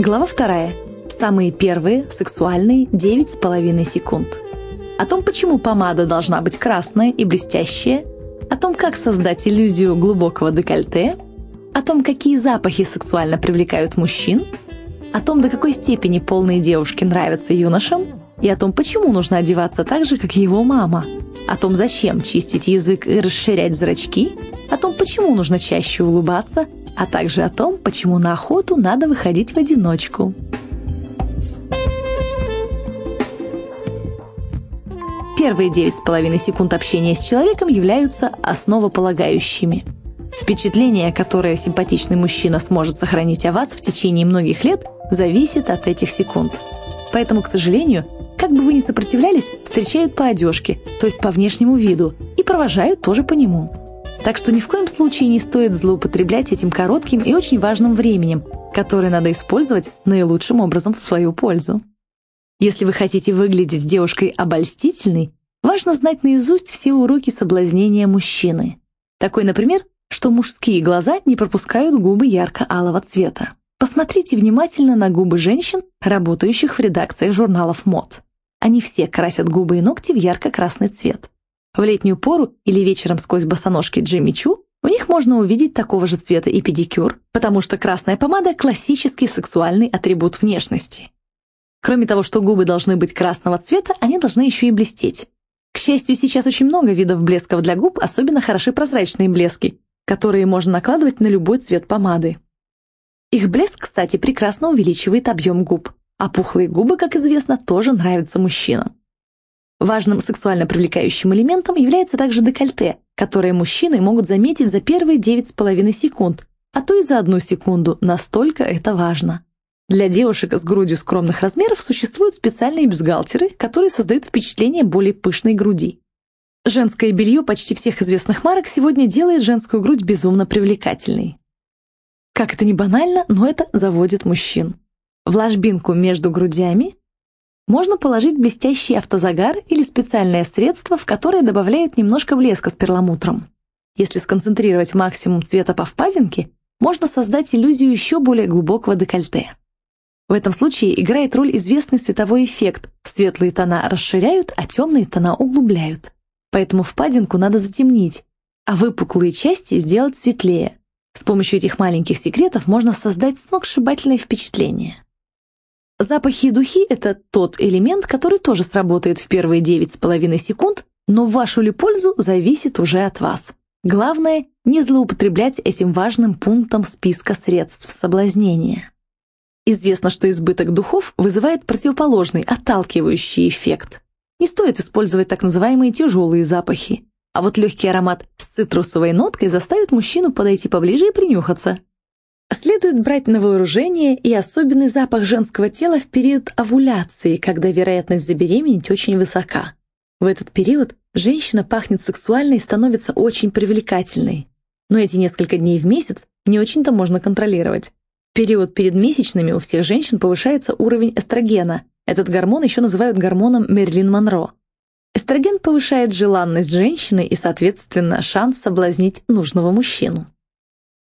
Глава вторая. Самые первые сексуальные 9,5 секунд. О том, почему помада должна быть красная и блестящая, о том, как создать иллюзию глубокого декольте, о том, какие запахи сексуально привлекают мужчин, о том, до какой степени полные девушки нравятся юношам, и о том, почему нужно одеваться так же, как его мама, о том, зачем чистить язык и расширять зрачки, о том, почему нужно чаще улыбаться, а также о том, почему на охоту надо выходить в одиночку. Первые 9,5 секунд общения с человеком являются основополагающими. Впечатление, которое симпатичный мужчина сможет сохранить о вас в течение многих лет, зависит от этих секунд. Поэтому, к сожалению, как бы вы ни сопротивлялись, встречают по одежке, то есть по внешнему виду, и провожают тоже по нему. Так что ни в коем случае не стоит злоупотреблять этим коротким и очень важным временем, которое надо использовать наилучшим образом в свою пользу. Если вы хотите выглядеть девушкой обольстительной, важно знать наизусть все уроки соблазнения мужчины. Такой, например, что мужские глаза не пропускают губы ярко-алого цвета. Посмотрите внимательно на губы женщин, работающих в редакциях журналов мод. Они все красят губы и ногти в ярко-красный цвет. В летнюю пору или вечером сквозь босоножки Джимми Чу у них можно увидеть такого же цвета и педикюр, потому что красная помада – классический сексуальный атрибут внешности. Кроме того, что губы должны быть красного цвета, они должны еще и блестеть. К счастью, сейчас очень много видов блесков для губ, особенно хороши прозрачные блески, которые можно накладывать на любой цвет помады. Их блеск, кстати, прекрасно увеличивает объем губ, а пухлые губы, как известно, тоже нравятся мужчинам. Важным сексуально привлекающим элементом является также декольте, которое мужчины могут заметить за первые 9,5 секунд, а то и за одну секунду, настолько это важно. Для девушек с грудью скромных размеров существуют специальные бюстгальтеры, которые создают впечатление более пышной груди. Женское белье почти всех известных марок сегодня делает женскую грудь безумно привлекательной. Как это не банально, но это заводит мужчин. В ложбинку между грудями можно положить блестящий автозагар или специальное средство, в которое добавляют немножко блеска с перламутром. Если сконцентрировать максимум цвета по впадинке, можно создать иллюзию еще более глубокого декольте. В этом случае играет роль известный световой эффект. Светлые тона расширяют, а темные тона углубляют. Поэтому впадинку надо затемнить, а выпуклые части сделать светлее. С помощью этих маленьких секретов можно создать сногсшибательное впечатление. Запахи и духи — это тот элемент, который тоже сработает в первые 9,5 секунд, но вашу ли пользу зависит уже от вас. Главное — не злоупотреблять этим важным пунктом списка средств соблазнения. Известно, что избыток духов вызывает противоположный, отталкивающий эффект. Не стоит использовать так называемые тяжелые запахи. А вот легкий аромат с цитрусовой ноткой заставит мужчину подойти поближе и принюхаться. Следует брать на вооружение и особенный запах женского тела в период овуляции, когда вероятность забеременеть очень высока. В этот период женщина пахнет сексуально и становится очень привлекательной. Но эти несколько дней в месяц не очень-то можно контролировать. В период перед месячными у всех женщин повышается уровень эстрогена. Этот гормон еще называют гормоном Мерлин Монро. Эстроген повышает желанность женщины и, соответственно, шанс соблазнить нужного мужчину.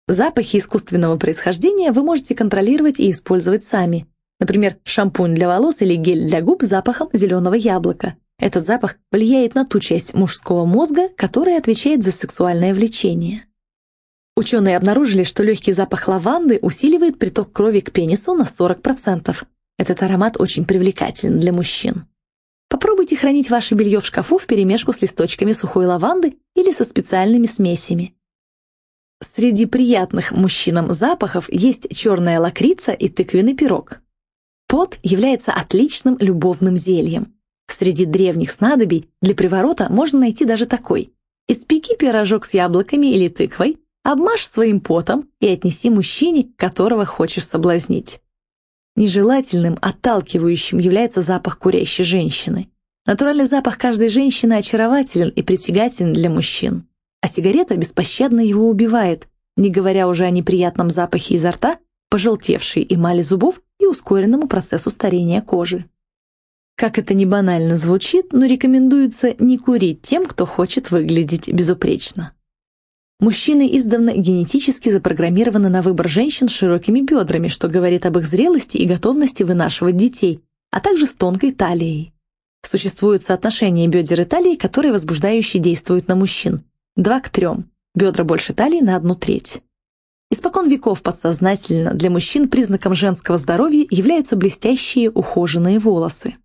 Запахи искусственного происхождения вы можете контролировать и использовать сами. Например, шампунь для волос или гель для губ с запахом зеленого яблока. Этот запах влияет на ту часть мужского мозга, которая отвечает за сексуальное влечение. Ученые обнаружили, что легкий запах лаванды усиливает приток крови к пенису на 40%. Этот аромат очень привлекателен для мужчин. Попробуйте хранить ваше белье в шкафу вперемешку с листочками сухой лаванды или со специальными смесями. Среди приятных мужчинам запахов есть черная лакрица и тыквенный пирог. Пот является отличным любовным зельем. Среди древних снадобий для приворота можно найти даже такой. Испеки пирожок с яблоками или тыквой, обмажь своим потом и отнеси мужчине, которого хочешь соблазнить. Нежелательным, отталкивающим является запах курящей женщины. Натуральный запах каждой женщины очарователен и притягателен для мужчин а сигарета беспощадно его убивает, не говоря уже о неприятном запахе изо рта, пожелтевшей эмали зубов и ускоренному процессу старения кожи. Как это не банально звучит, но рекомендуется не курить тем, кто хочет выглядеть безупречно. Мужчины издавна генетически запрограммированы на выбор женщин с широкими бедрами, что говорит об их зрелости и готовности вынашивать детей, а также с тонкой талией. Существует соотношение бедер и талии, которые возбуждающе действуют на мужчин. 2 к 3. Бедра больше талии на одну треть. Испокон веков подсознательно для мужчин признаком женского здоровья являются блестящие ухоженные волосы.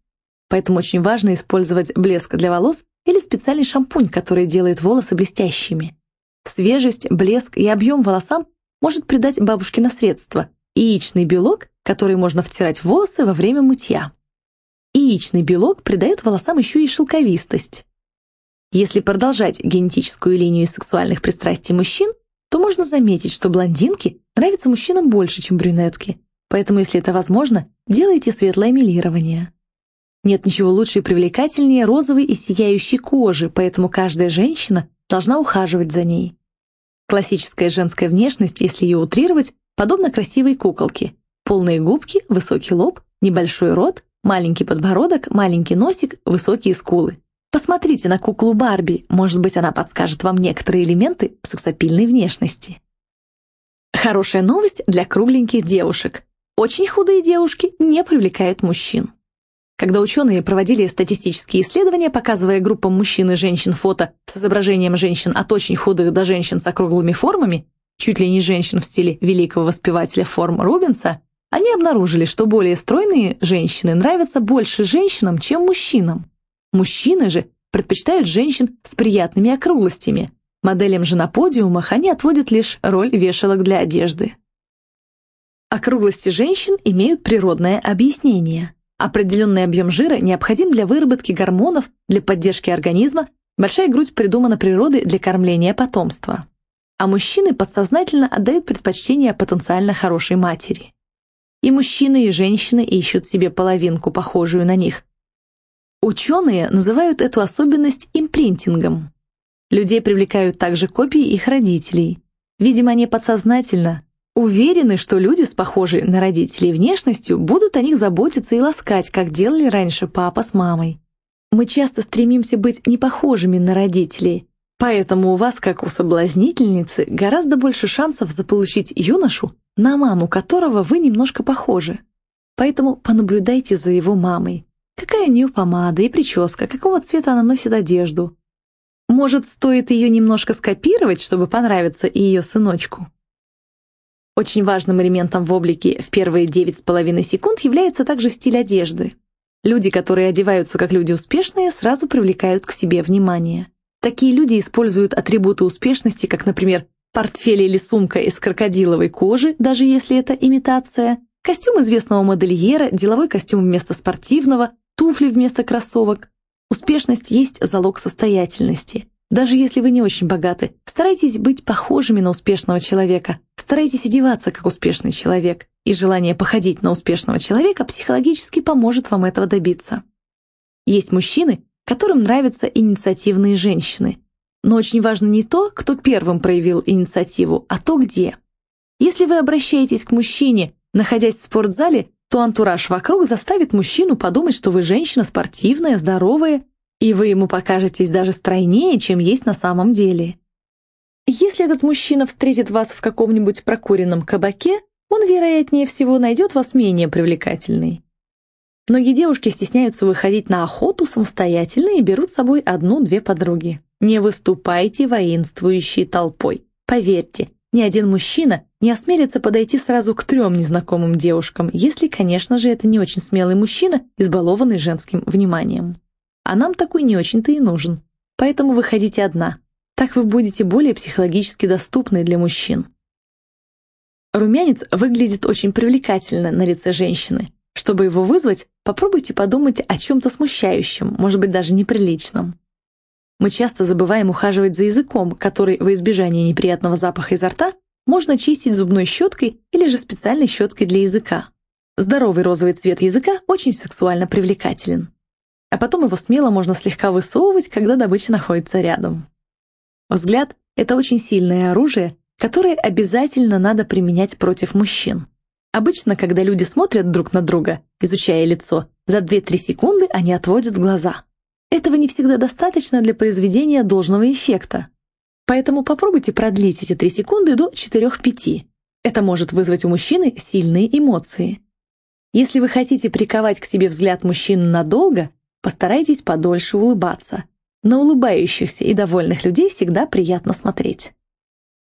Поэтому очень важно использовать блеск для волос или специальный шампунь, который делает волосы блестящими. Свежесть, блеск и объем волосам может придать бабушкино средство – яичный белок, который можно втирать в волосы во время мытья. Яичный белок придает волосам еще и шелковистость. Если продолжать генетическую линию сексуальных пристрастий мужчин, то можно заметить, что блондинки нравятся мужчинам больше, чем брюнетки. Поэтому, если это возможно, делайте светлое милирование. Нет ничего лучше и привлекательнее розовой и сияющей кожи, поэтому каждая женщина должна ухаживать за ней. Классическая женская внешность, если ее утрировать, подобна красивой куколке. Полные губки, высокий лоб, небольшой рот, маленький подбородок, маленький носик, высокие скулы. Посмотрите на куклу Барби, может быть, она подскажет вам некоторые элементы сексапильной внешности. Хорошая новость для кругленьких девушек. Очень худые девушки не привлекают мужчин. Когда ученые проводили статистические исследования, показывая группам мужчин и женщин фото с изображением женщин от очень худых до женщин с округлыми формами, чуть ли не женщин в стиле великого воспевателя форм Рубенса, они обнаружили, что более стройные женщины нравятся больше женщинам, чем мужчинам. Мужчины же предпочитают женщин с приятными округлостями. Моделям же на подиумах они отводят лишь роль вешалок для одежды. Округлости женщин имеют природное объяснение. Определенный объем жира необходим для выработки гормонов, для поддержки организма, большая грудь придумана природой для кормления потомства. А мужчины подсознательно отдают предпочтение потенциально хорошей матери. И мужчины, и женщины ищут себе половинку, похожую на них, Ученые называют эту особенность импринтингом. Людей привлекают также копии их родителей. Видимо, они подсознательно уверены, что люди с похожей на родителей внешностью будут о них заботиться и ласкать, как делали раньше папа с мамой. Мы часто стремимся быть не похожими на родителей, поэтому у вас, как у соблазнительницы, гораздо больше шансов заполучить юношу, на маму которого вы немножко похожи. Поэтому понаблюдайте за его мамой. Какая у нее помада и прическа, какого цвета она носит одежду. Может, стоит ее немножко скопировать, чтобы понравиться и ее сыночку? Очень важным элементом в облике в первые 9,5 секунд является также стиль одежды. Люди, которые одеваются как люди успешные, сразу привлекают к себе внимание. Такие люди используют атрибуты успешности, как, например, портфель или сумка из крокодиловой кожи, даже если это имитация, костюм известного модельера, деловой костюм вместо спортивного, туфли вместо кроссовок. Успешность есть залог состоятельности. Даже если вы не очень богаты, старайтесь быть похожими на успешного человека, старайтесь одеваться как успешный человек, и желание походить на успешного человека психологически поможет вам этого добиться. Есть мужчины, которым нравятся инициативные женщины. Но очень важно не то, кто первым проявил инициативу, а то где. Если вы обращаетесь к мужчине, находясь в спортзале, то антураж вокруг заставит мужчину подумать, что вы женщина спортивная, здоровая, и вы ему покажетесь даже стройнее, чем есть на самом деле. Если этот мужчина встретит вас в каком-нибудь прокуренном кабаке, он, вероятнее всего, найдет вас менее привлекательной. Многие девушки стесняются выходить на охоту самостоятельно и берут с собой одну-две подруги. Не выступайте воинствующей толпой. Поверьте, ни один мужчина не осмелится подойти сразу к трем незнакомым девушкам, если, конечно же, это не очень смелый мужчина, избалованный женским вниманием. А нам такой не очень-то и нужен. Поэтому выходите одна. Так вы будете более психологически доступны для мужчин. Румянец выглядит очень привлекательно на лице женщины. Чтобы его вызвать, попробуйте подумать о чем-то смущающем, может быть, даже неприличном. Мы часто забываем ухаживать за языком, который во избежание неприятного запаха изо рта можно чистить зубной щеткой или же специальной щеткой для языка. Здоровый розовый цвет языка очень сексуально привлекателен. А потом его смело можно слегка высовывать, когда добыча находится рядом. Взгляд – это очень сильное оружие, которое обязательно надо применять против мужчин. Обычно, когда люди смотрят друг на друга, изучая лицо, за 2-3 секунды они отводят глаза. Этого не всегда достаточно для произведения должного эффекта. Поэтому попробуйте продлить эти 3 секунды до 4-5. Это может вызвать у мужчины сильные эмоции. Если вы хотите приковать к себе взгляд мужчины надолго, постарайтесь подольше улыбаться. На улыбающихся и довольных людей всегда приятно смотреть.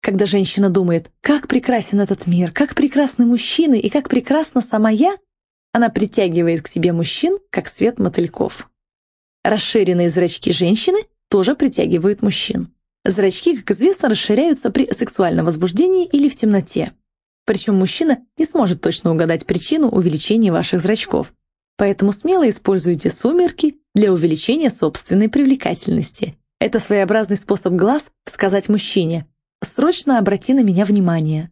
Когда женщина думает, как прекрасен этот мир, как прекрасны мужчины и как прекрасна сама я, она притягивает к себе мужчин, как свет мотыльков. Расширенные зрачки женщины тоже притягивают мужчин. Зрачки, как известно, расширяются при сексуальном возбуждении или в темноте. Причем мужчина не сможет точно угадать причину увеличения ваших зрачков. Поэтому смело используйте сумерки для увеличения собственной привлекательности. Это своеобразный способ глаз сказать мужчине «срочно обрати на меня внимание».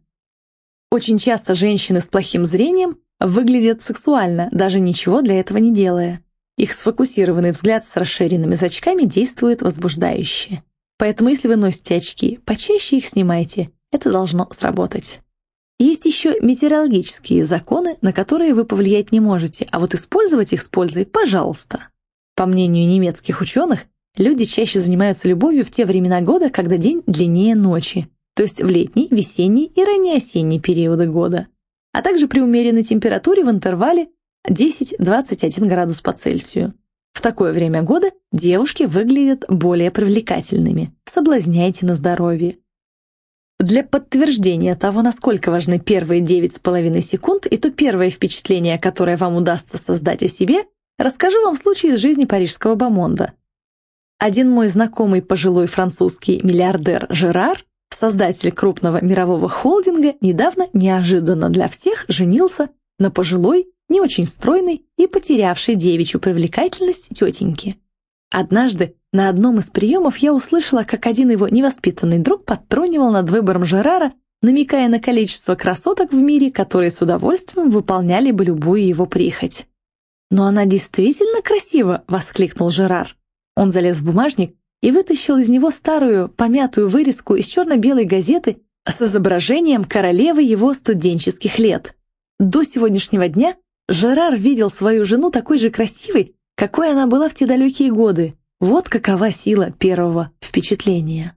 Очень часто женщины с плохим зрением выглядят сексуально, даже ничего для этого не делая. Их сфокусированный взгляд с расширенными зрачками действует возбуждающе. Поэтому если вы носите очки, почаще их снимайте. Это должно сработать. Есть еще метеорологические законы, на которые вы повлиять не можете, а вот использовать их с пользой – пожалуйста. По мнению немецких ученых, люди чаще занимаются любовью в те времена года, когда день длиннее ночи, то есть в летний, весенний и раннеосенний периоды года, а также при умеренной температуре в интервале 10-21 градус по Цельсию. В такое время года девушки выглядят более привлекательными. Соблазняйте на здоровье. Для подтверждения того, насколько важны первые 9,5 секунд и то первое впечатление, которое вам удастся создать о себе, расскажу вам случай из жизни парижского бомонда. Один мой знакомый пожилой французский миллиардер Жерар, создатель крупного мирового холдинга, недавно неожиданно для всех женился на пожилой не очень стройной и потерявшей девичью привлекательность тетеньки. Однажды на одном из приемов я услышала, как один его невоспитанный друг подтрунивал над выбором Жерара, намекая на количество красоток в мире, которые с удовольствием выполняли бы любую его прихоть. «Но она действительно красива!» — воскликнул Жерар. Он залез в бумажник и вытащил из него старую, помятую вырезку из черно-белой газеты с изображением королевы его студенческих лет. До сегодняшнего дня Жерар видел свою жену такой же красивой, какой она была в те далекие годы. Вот какова сила первого впечатления.